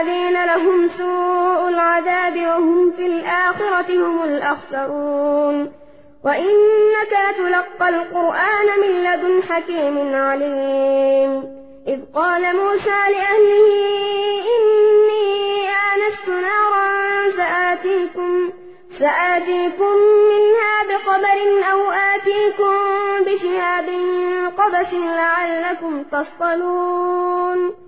الذين لهم سوء العذاب وهم في الآخرة هم الأخسرون. وإنك لتلقى القرآن من لدن حكيم عليم. إذ قال موسى لأهله إني آنست نارا سآتيكم, سآتيكم منها بخبر أو آتيكم بشهاب قبس لعلكم تصطلون.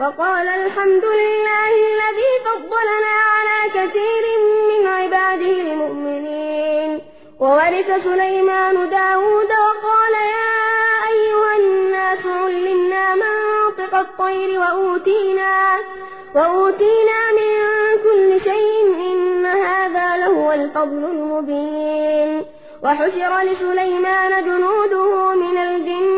وقال الحمد لله الذي فضلنا على كثير من عباده المؤمنين. وورث سليمان داود وقال يا أيها الناس علمنا منطق الطير وأوتينا, وأوتينا من كل شيء إن هذا لهو الفضل المبين. وحشر لسليمان جنوده من الجن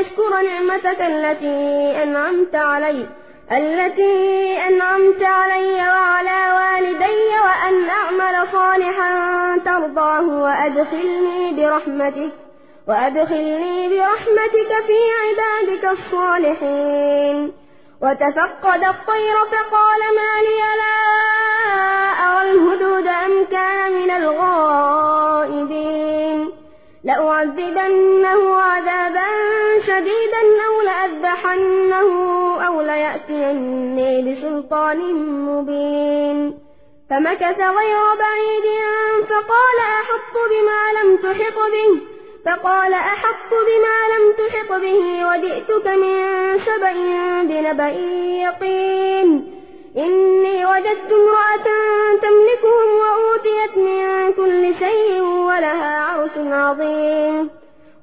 أشكر نعمتك التي أنعمت علي التي أنعمت علي وعلى والدي وأن أعمل صالحا ترضاه وأدخلني برحمتك وأدخلني برحمتك في عبادك الصالحين. وتفقد الطير فقال ما لي لا أرى الهدود أم كان من الغائبين. لأعذبنه عذابا شديدا أو لأذبحنه أو ليأتيني بسلطان مبين فمكث غير بعيد فقال أحط بما لم تحط به فقال أحط بما لم تحط به وجئتك من سبأ بنبأ يقين إني وجدت امرأة تملكهم وأوتيت من كل شيء ولها عرش عظيم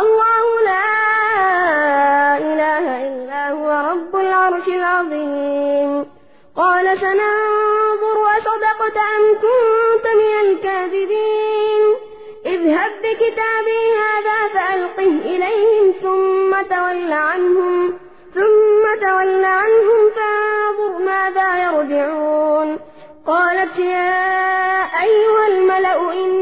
الله لا إله إلا هو رب العرش العظيم. قال سننظر استكبرت أم كنت من الكاذبين. اذهب بكتابي هذا فألقه إليهم ثم تول عنهم ثم تول عنهم فانظر ماذا يرجعون. قالت يا أيها الملأ إلي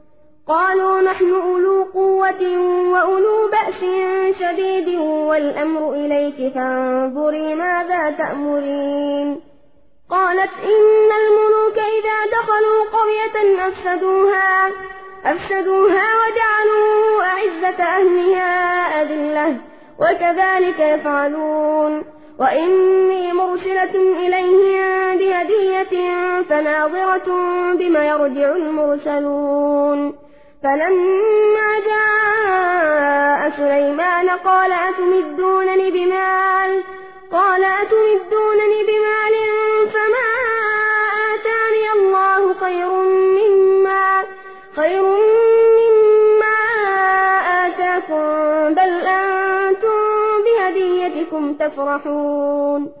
قالوا نحن أولو قوة وأولو بأس شديد والأمر إليك فانظري ماذا تأمرين. قالت إن الملوك إذا دخلوا قرية أفسدوها أفسدوها وجعلوا أعزة أهلها أذلة وكذلك يفعلون. وإني مرسلة إليهم بهدية فناظرة بما يرجع المرسلون. فلما جاء سليمان قال أتمدونني بمال؟ قال أتمدونني بمال فما آتاني الله خير مما خير مما آتاكم بل أنتم بهديتكم تفرحون.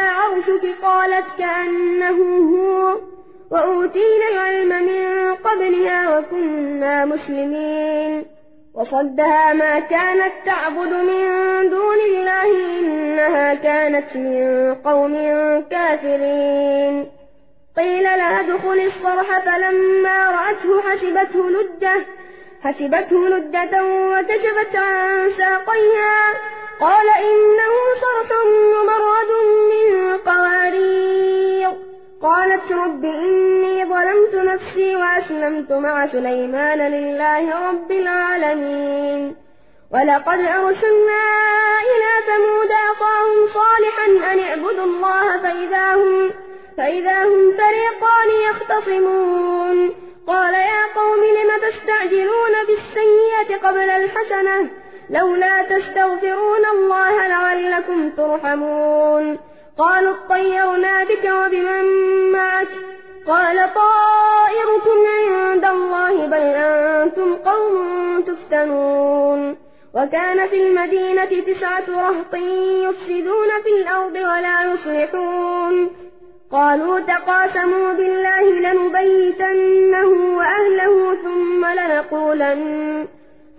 عرشك قالت كأنه هو وأوتينا العلم من قبلها وكنا مسلمين. وصدها ما كانت تعبد من دون الله إنها كانت من قوم كافرين. قيل لها ادخل الصرح فلما رأته حسبته لجة حسبته لجة وكشفت عن ساقيها. قال إنه صرح ممرد من قوارير. قالت رب إني ظلمت نفسي وأسلمت مع سليمان لله رب العالمين. ولقد أرسلنا إلى ثمود أخاهم صالحا أن اعبدوا الله فإذا هم, فإذا هم فريقان يختصمون. قال يا قوم لم تستعجلون بالسيئة قبل الحسنة؟ لولا تستغفرون الله لعلكم ترحمون. قالوا اطيرنا بك وبمن معك. قال طائركم عند الله بل أنتم قوم تفتنون. وكان في المدينة تسعة رهط يفسدون في الأرض ولا يصلحون. قالوا تقاسموا بالله لنبيتنه وأهله ثم لنقولن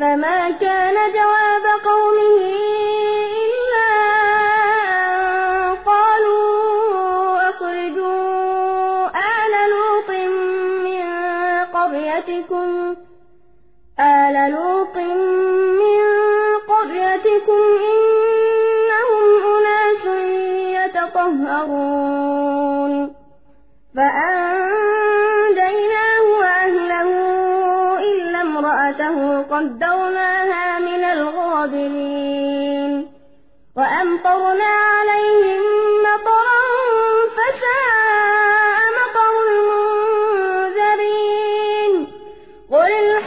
فما كان جواب قومه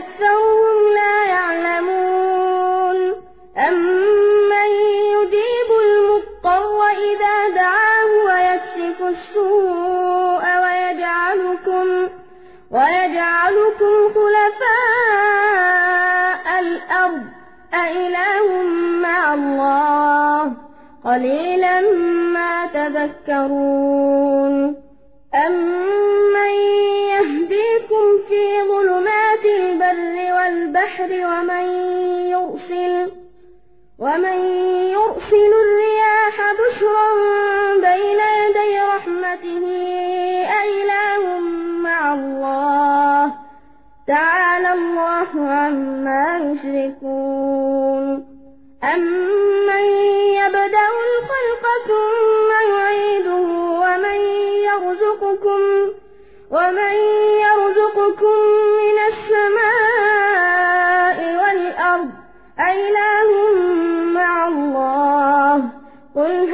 أكثرهم لا يعلمون. أمن يجيب المضطر إذا دعاه ويكشف السوء ويجعلكم ويجعلكم خلفاء الأرض. أإله مع الله. قليلا ما تذكرون. أمن يهديكم في ظلمات البر والبحر ومن يرسل ومن يرسل الرياح بشرا بين يدي رحمته أإله مع الله تعالى الله عما يشركون. أمن يبدأ الخلق ثم يعيده ومن يرزقكم ومن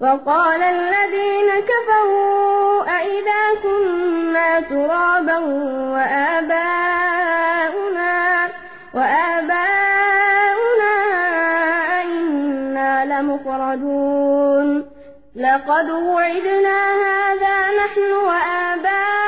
وقال الذين كفروا أئذا كنا ترابا وآباؤنا وآباؤنا أئنا لمخرجون. لقد وعدنا هذا نحن وآباؤنا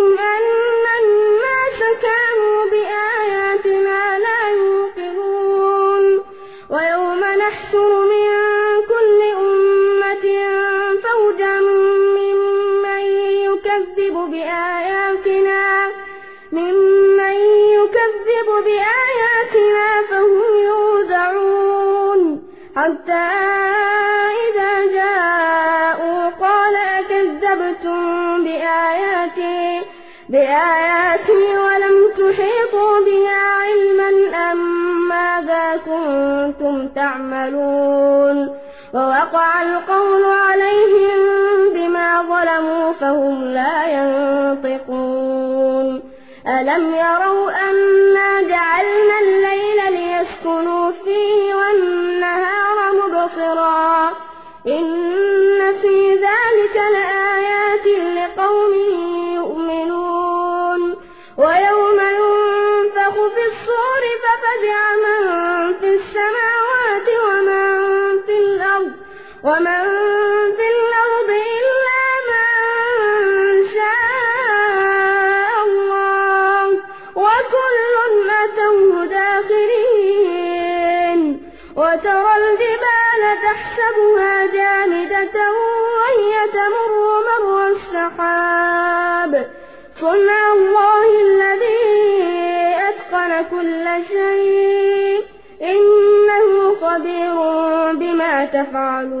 تعملون. ووقع القول عليهم بما ظلموا فهم لا ينطقون. ألم يروا ومن في الأرض إلا من شاء الله وكل أتوه داخرين وترى الجبال تحسبها جامدة وهي تمر مر السحاب صنع الله الذي أتقن كل شيء إنه خبير بما تفعلون